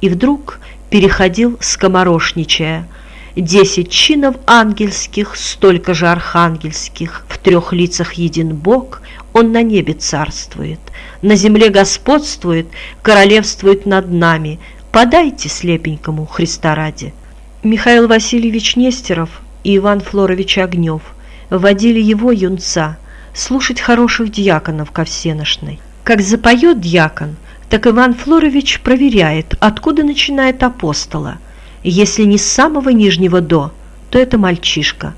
и вдруг переходил скоморошничая. Десять чинов ангельских, столько же архангельских, в трех лицах един Бог, Он на небе царствует, на земле господствует, королевствует над нами. Подайте слепенькому Христа ради. Михаил Васильевич Нестеров и Иван Флорович Огнев водили его, юнца, слушать хороших дьяконов ко всеношной. Как запоет дьякон, так Иван Флорович проверяет, откуда начинает апостола. Если не с самого нижнего «до», то это мальчишка.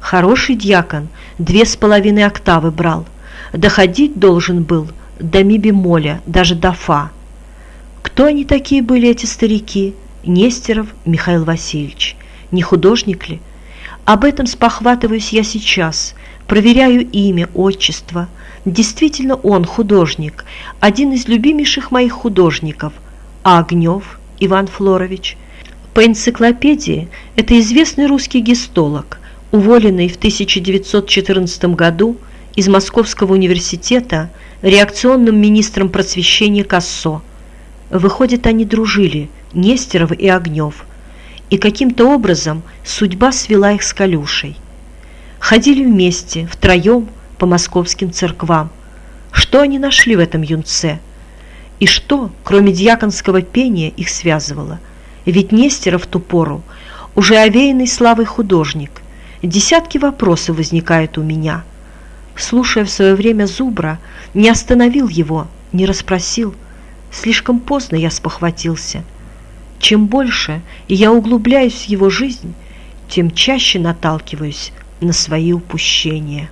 Хороший дьякон две с половиной октавы брал. Доходить должен был до ми бемоля, даже до фа. Кто они такие были, эти старики? Нестеров Михаил Васильевич. Не художник ли? Об этом спохватываюсь я сейчас, проверяю имя, отчество. Действительно он художник, один из любимейших моих художников, а Огнев Иван Флорович. По энциклопедии это известный русский гистолог, уволенный в 1914 году из Московского университета реакционным министром просвещения Кассо. Выходит, они дружили, Нестеров и Огнев, и каким-то образом судьба свела их с Калюшей. Ходили вместе, втроем, по московским церквам. Что они нашли в этом юнце? И что, кроме дьяконского пения, их связывало? Ведь Нестеров в ту пору уже овеянный славой художник. Десятки вопросов возникают у меня. Слушая в свое время Зубра, не остановил его, не расспросил. Слишком поздно я спохватился. Чем больше я углубляюсь в его жизнь, тем чаще наталкиваюсь на свои упущения.